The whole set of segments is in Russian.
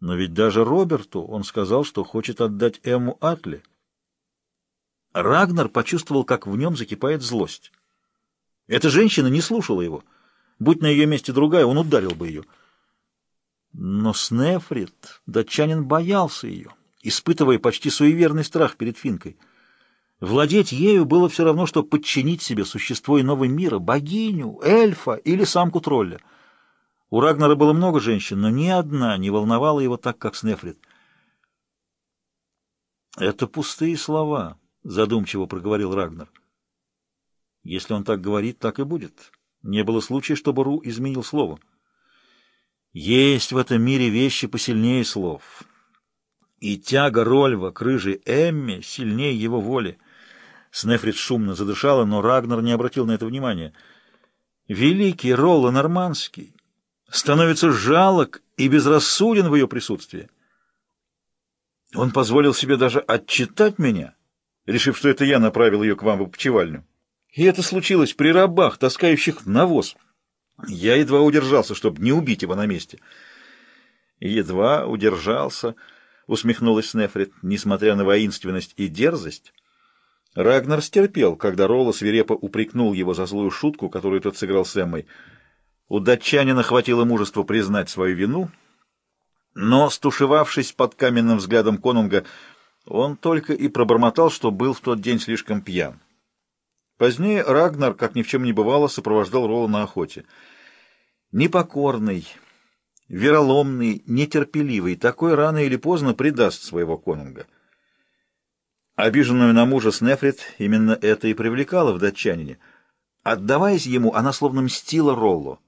Но ведь даже Роберту он сказал, что хочет отдать Эму Атли. Рагнар почувствовал, как в нем закипает злость. Эта женщина не слушала его. Будь на ее месте другая, он ударил бы ее. Но Снефрит, датчанин, боялся ее, испытывая почти суеверный страх перед Финкой. Владеть ею было все равно, что подчинить себе существо иного мира, богиню, эльфа или самку тролля. У Рагнара было много женщин, но ни одна не волновала его так, как Снефрит. «Это пустые слова», — задумчиво проговорил Рагнар. «Если он так говорит, так и будет. Не было случая, чтобы Ру изменил слово». Есть в этом мире вещи посильнее слов. И тяга Рольва к рыжей Эмме сильнее его воли. Снефрит шумно задышала, но Рагнар не обратил на это внимания. Великий Ролла Нормандский становится жалок и безрассуден в ее присутствии. Он позволил себе даже отчитать меня, решив, что это я направил ее к вам в опочивальню. И это случилось при рабах, таскающих навоз. Я едва удержался, чтобы не убить его на месте. Едва удержался, усмехнулась Снефрит, несмотря на воинственность и дерзость. Рагнар стерпел, когда Ролла свирепо упрекнул его за злую шутку, которую тот сыграл с Эммой. У датчанина хватило мужества признать свою вину, но, стушевавшись под каменным взглядом конунга, он только и пробормотал, что был в тот день слишком пьян. Позднее Рагнар, как ни в чем не бывало, сопровождал Ролла на охоте. Непокорный, вероломный, нетерпеливый, такой рано или поздно предаст своего конунга. Обиженную на мужа Снефрит именно это и привлекало в датчанине. Отдаваясь ему, она словно мстила Роллу.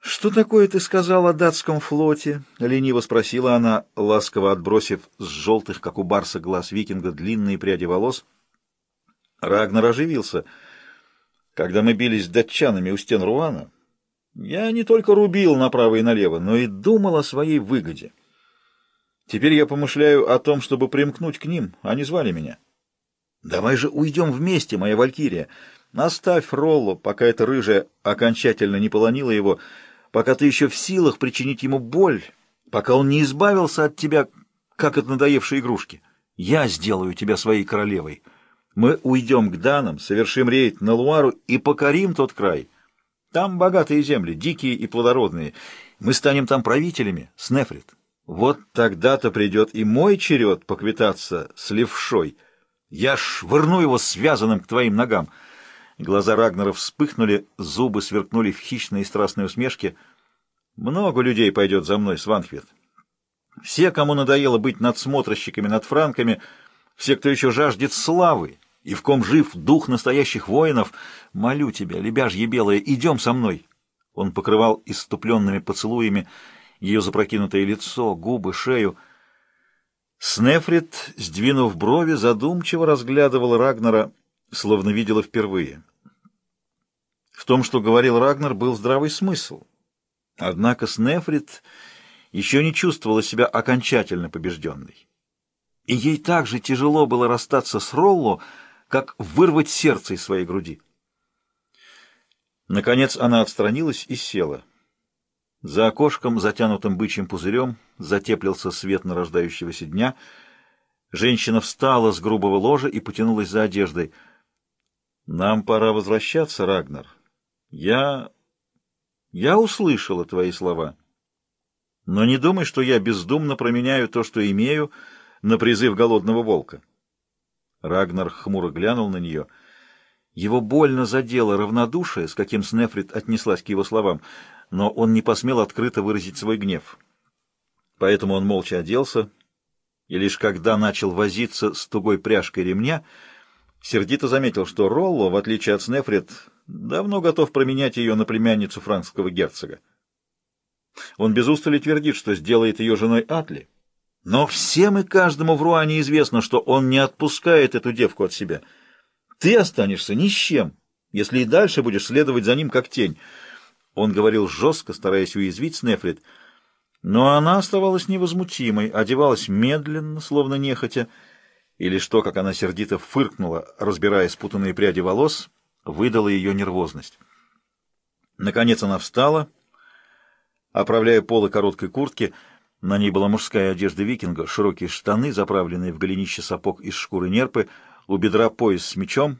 «Что такое ты сказал о датском флоте?» — лениво спросила она, ласково отбросив с желтых, как у барса, глаз викинга длинные пряди волос — Рагнар оживился. Когда мы бились с датчанами у стен Руана, я не только рубил направо и налево, но и думал о своей выгоде. Теперь я помышляю о том, чтобы примкнуть к ним. Они звали меня. Давай же уйдем вместе, моя валькирия. Оставь Ролло, пока эта рыжая окончательно не полонила его, пока ты еще в силах причинить ему боль, пока он не избавился от тебя, как от надоевшей игрушки. Я сделаю тебя своей королевой». Мы уйдем к Данам, совершим рейд на Луару и покорим тот край. Там богатые земли, дикие и плодородные. Мы станем там правителями, Снефрит. Вот тогда-то придет и мой черед поквитаться с левшой. Я швырну его связанным к твоим ногам. Глаза Рагнера вспыхнули, зубы сверкнули в хищной и страстной усмешке. Много людей пойдет за мной, Сванхвит. Все, кому надоело быть надсмотрщиками над франками, все, кто еще жаждет славы, и в ком жив дух настоящих воинов, молю тебя, лебяжье белое, идем со мной. Он покрывал иступленными поцелуями ее запрокинутое лицо, губы, шею. Снефрит, сдвинув брови, задумчиво разглядывал Рагнара, словно видела впервые. В том, что говорил Рагнар, был здравый смысл. Однако Снефрит еще не чувствовала себя окончательно побежденной. И ей так же тяжело было расстаться с Ролло, как вырвать сердце из своей груди. Наконец она отстранилась и села. За окошком, затянутым бычьим пузырем, затеплился свет нарождающегося дня. Женщина встала с грубого ложа и потянулась за одеждой. «Нам пора возвращаться, Рагнар. Я... я услышала твои слова. Но не думай, что я бездумно променяю то, что имею, на призыв голодного волка». Рагнар хмуро глянул на нее. Его больно задело равнодушие, с каким Снефрит отнеслась к его словам, но он не посмел открыто выразить свой гнев. Поэтому он молча оделся, и лишь когда начал возиться с тугой пряжкой ремня, сердито заметил, что Ролло, в отличие от Снефрит, давно готов променять ее на племянницу франкского герцога. Он без устали твердит, что сделает ее женой Атли, но всем и каждому в Руане известно, что он не отпускает эту девку от себя. Ты останешься ни с чем, если и дальше будешь следовать за ним как тень. Он говорил жестко, стараясь уязвить Снефрит, но она оставалась невозмутимой, одевалась медленно, словно нехотя, и лишь то, как она сердито фыркнула, разбирая спутанные пряди волос, выдала ее нервозность. Наконец она встала, оправляя полы короткой куртки. На ней была мужская одежда викинга, широкие штаны, заправленные в голенище сапог из шкуры нерпы, у бедра пояс с мечом,